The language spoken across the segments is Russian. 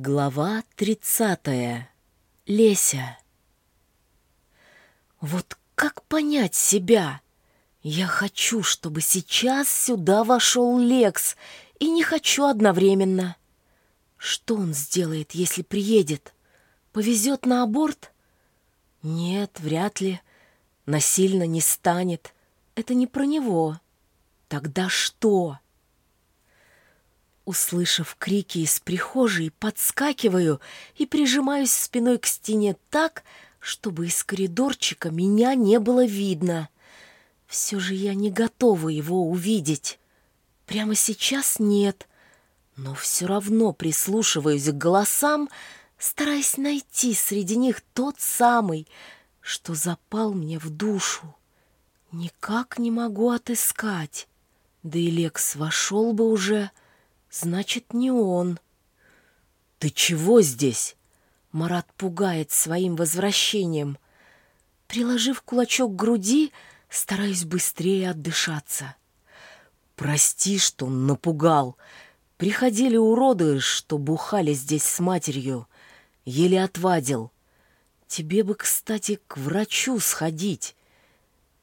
Глава тридцатая. Леся. Вот как понять себя? Я хочу, чтобы сейчас сюда вошел Лекс, и не хочу одновременно. Что он сделает, если приедет? Повезет на аборт? Нет, вряд ли. Насильно не станет. Это не про него. Тогда что? Услышав крики из прихожей, подскакиваю и прижимаюсь спиной к стене так, чтобы из коридорчика меня не было видно. Все же я не готова его увидеть. Прямо сейчас нет, но все равно прислушиваюсь к голосам, стараясь найти среди них тот самый, что запал мне в душу. Никак не могу отыскать. Да и Лекс вошел бы уже, — Значит, не он. Ты чего здесь? Марат пугает своим возвращением. Приложив кулачок к груди, стараюсь быстрее отдышаться. Прости, что напугал. Приходили уроды, что бухали здесь с матерью. Еле отвадил. Тебе бы, кстати, к врачу сходить.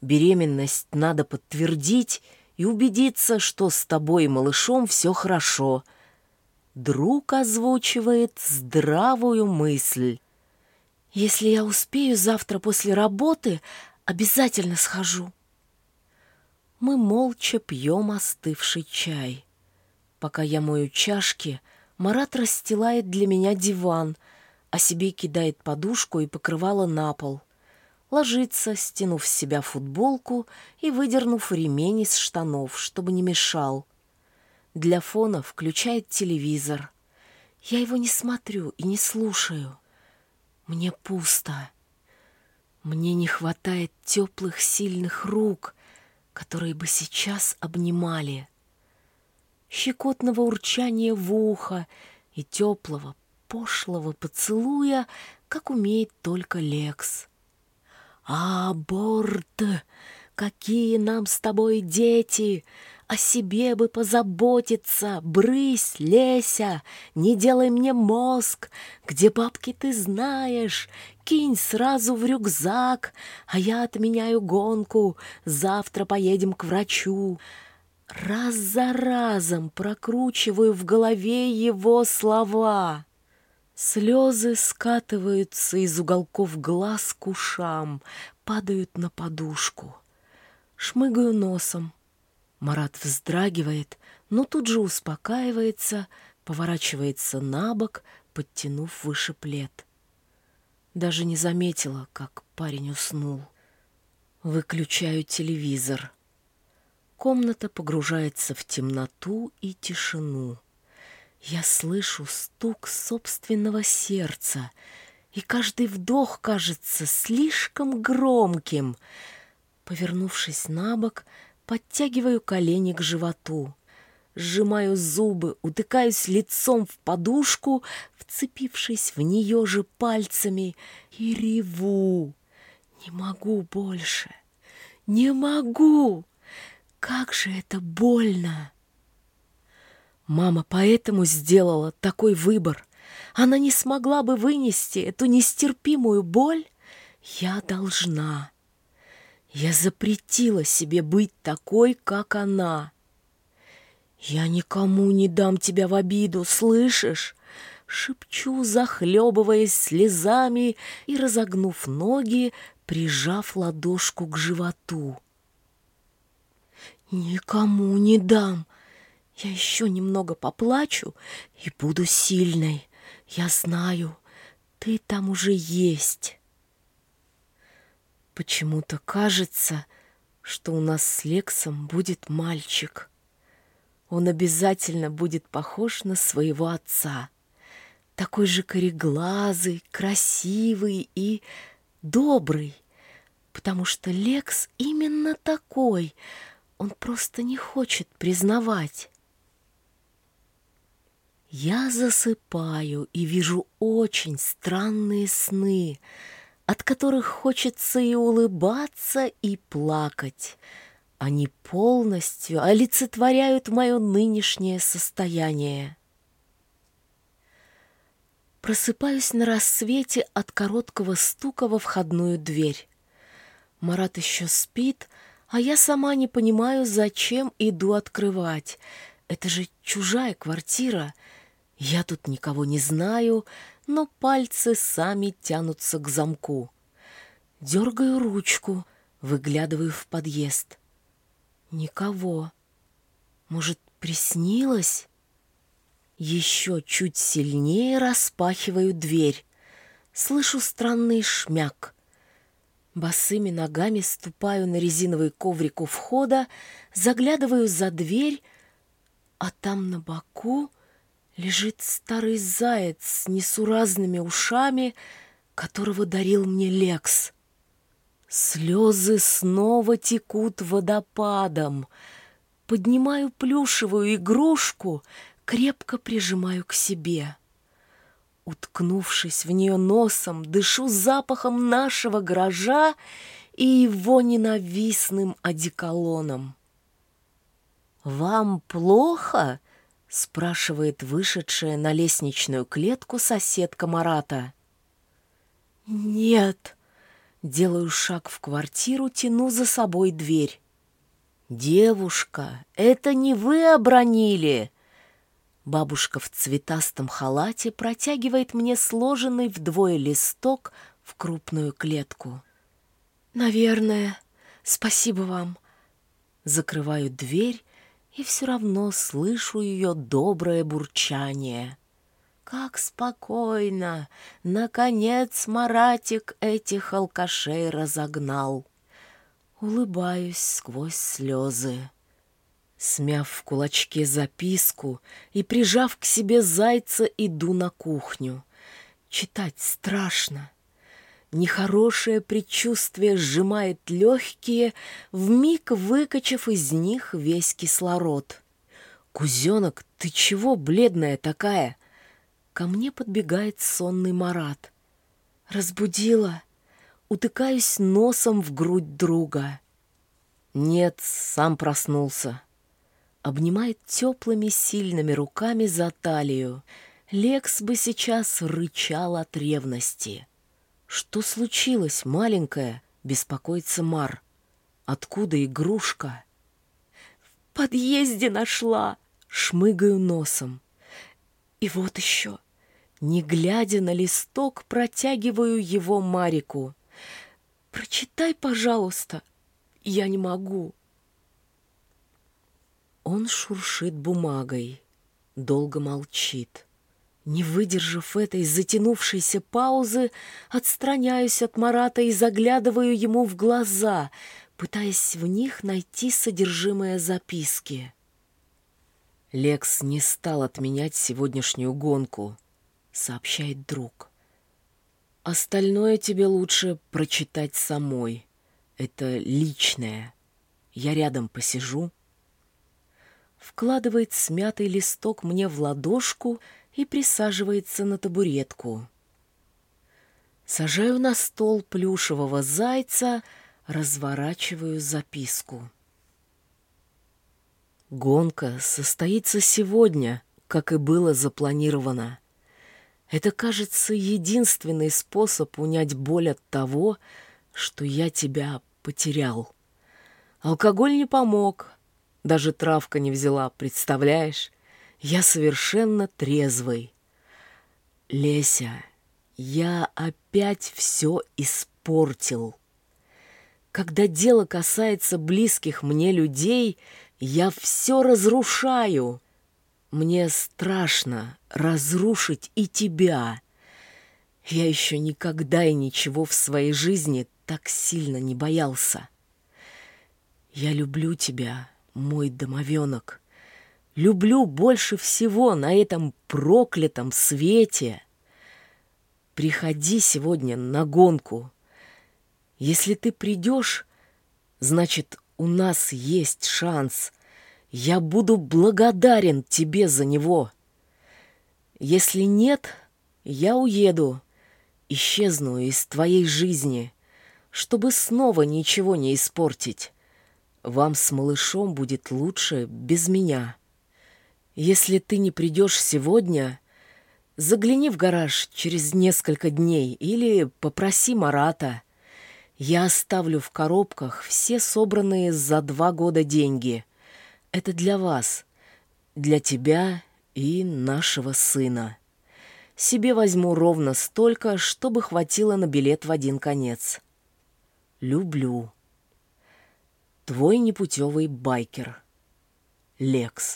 Беременность надо подтвердить и убедиться, что с тобой малышом все хорошо. Друг озвучивает здравую мысль. Если я успею завтра после работы, обязательно схожу. Мы молча пьем остывший чай. Пока я мою чашки, Марат расстилает для меня диван, а себе кидает подушку и покрывало на пол ложится, стянув с себя футболку и выдернув ремень из штанов, чтобы не мешал. Для фона включает телевизор. Я его не смотрю и не слушаю. Мне пусто. Мне не хватает теплых, сильных рук, которые бы сейчас обнимали. Щекотного урчания в ухо и теплого, пошлого поцелуя, как умеет только Лекс. Аборт! Какие нам с тобой дети! О себе бы позаботиться, брысь, Леся, не делай мне мозг, где бабки ты знаешь, кинь сразу в рюкзак, а я отменяю гонку, завтра поедем к врачу. Раз за разом прокручиваю в голове его слова. Слезы скатываются из уголков глаз к ушам, падают на подушку. Шмыгаю носом. Марат вздрагивает, но тут же успокаивается, поворачивается на бок, подтянув выше плед. Даже не заметила, как парень уснул. Выключаю телевизор. Комната погружается в темноту и тишину. Я слышу стук собственного сердца, и каждый вдох кажется слишком громким. Повернувшись на бок, подтягиваю колени к животу. Сжимаю зубы, утыкаюсь лицом в подушку, вцепившись в нее же пальцами, и реву. Не могу больше. Не могу! Как же это больно! Мама поэтому сделала такой выбор. Она не смогла бы вынести эту нестерпимую боль. Я должна. Я запретила себе быть такой, как она. Я никому не дам тебя в обиду, слышишь? Шепчу, захлебываясь слезами и, разогнув ноги, прижав ладошку к животу. Никому не дам, я еще немного поплачу и буду сильной. Я знаю, ты там уже есть. Почему-то кажется, что у нас с Лексом будет мальчик. Он обязательно будет похож на своего отца. Такой же кореглазый, красивый и добрый. Потому что Лекс именно такой. Он просто не хочет признавать. Я засыпаю и вижу очень странные сны, от которых хочется и улыбаться, и плакать. Они полностью олицетворяют мое нынешнее состояние. Просыпаюсь на рассвете от короткого стука во входную дверь. Марат еще спит, а я сама не понимаю, зачем иду открывать. Это же чужая квартира. Я тут никого не знаю, но пальцы сами тянутся к замку. Дергаю ручку, выглядываю в подъезд. Никого. Может, приснилось? Еще чуть сильнее распахиваю дверь. Слышу странный шмяк. Босыми ногами ступаю на резиновый коврик у входа, заглядываю за дверь, а там на боку лежит старый заяц с несуразными ушами, которого дарил мне Лекс. Слезы снова текут водопадом. Поднимаю плюшевую игрушку, крепко прижимаю к себе. Уткнувшись в нее носом, дышу запахом нашего гаража и его ненавистным одеколоном. «Вам плохо?» — спрашивает вышедшая на лестничную клетку соседка Марата. «Нет», Делаю шаг в квартиру, тяну за собой дверь. «Девушка, это не вы обронили!» Бабушка в цветастом халате протягивает мне сложенный вдвое листок в крупную клетку. «Наверное. Спасибо вам». Закрываю дверь и все равно слышу ее доброе бурчание. Как спокойно! Наконец Маратик этих алкашей разогнал. Улыбаюсь сквозь слезы. Смяв в кулачке записку и прижав к себе зайца, иду на кухню. Читать страшно. Нехорошее предчувствие сжимает легкие, вмиг выкачав из них весь кислород. «Кузенок, ты чего бледная такая?» Ко мне подбегает сонный Марат. Разбудила. Утыкаюсь носом в грудь друга. Нет, сам проснулся. Обнимает теплыми сильными руками за талию. Лекс бы сейчас рычал от ревности. Что случилось, маленькая? Беспокоится Мар. Откуда игрушка? В подъезде нашла. Шмыгаю носом. И вот еще. Не глядя на листок, протягиваю его Марику. «Прочитай, пожалуйста. Я не могу». Он шуршит бумагой, долго молчит. Не выдержав этой затянувшейся паузы, отстраняюсь от Марата и заглядываю ему в глаза, пытаясь в них найти содержимое записки. Лекс не стал отменять сегодняшнюю гонку сообщает друг. Остальное тебе лучше прочитать самой. Это личное. Я рядом посижу. Вкладывает смятый листок мне в ладошку и присаживается на табуретку. Сажаю на стол плюшевого зайца, разворачиваю записку. Гонка состоится сегодня, как и было запланировано. Это, кажется, единственный способ унять боль от того, что я тебя потерял. Алкоголь не помог, даже травка не взяла, представляешь? Я совершенно трезвый. Леся, я опять все испортил. Когда дело касается близких мне людей, я все разрушаю. Мне страшно разрушить и тебя. Я еще никогда и ничего в своей жизни так сильно не боялся. Я люблю тебя, мой домовенок. Люблю больше всего на этом проклятом свете. Приходи сегодня на гонку. Если ты придешь, значит, у нас есть шанс — я буду благодарен тебе за него. Если нет, я уеду, исчезну из твоей жизни, чтобы снова ничего не испортить. Вам с малышом будет лучше без меня. Если ты не придешь сегодня, Загляни в гараж через несколько дней или попроси Марата. Я оставлю в коробках все собранные за два года деньги. Это для вас, для тебя и нашего сына. Себе возьму ровно столько, чтобы хватило на билет в один конец. Люблю. Твой непутевый байкер. Лекс.